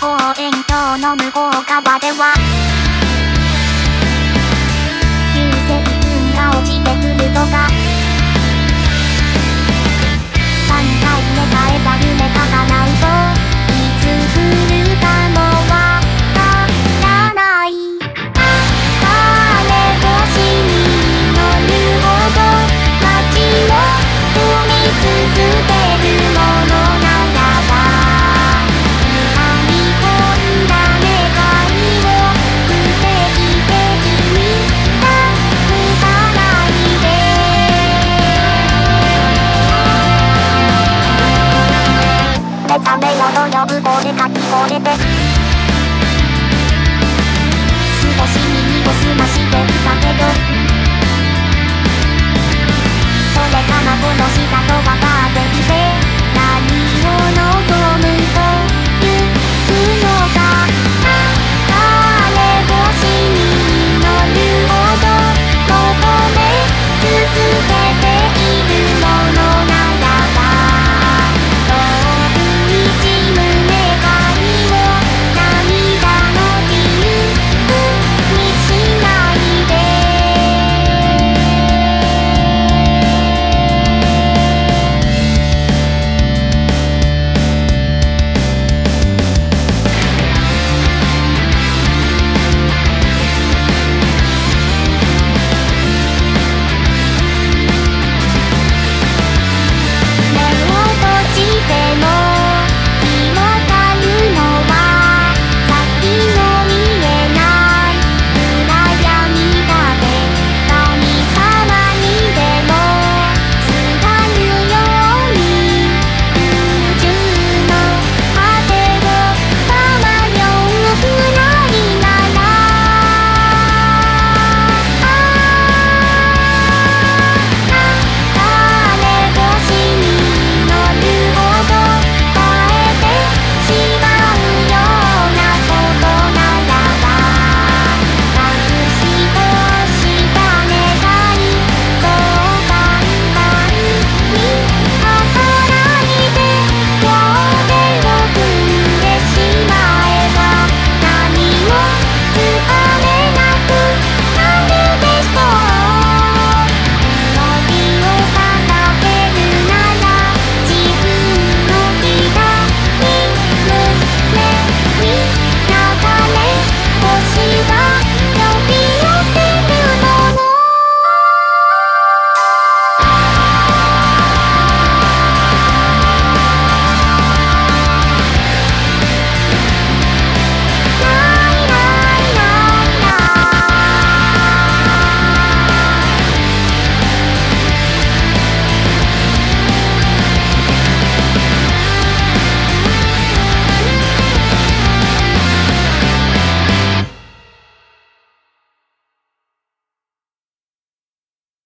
望遠鏡の向こう側では。雨めよと呼ぶかきこえて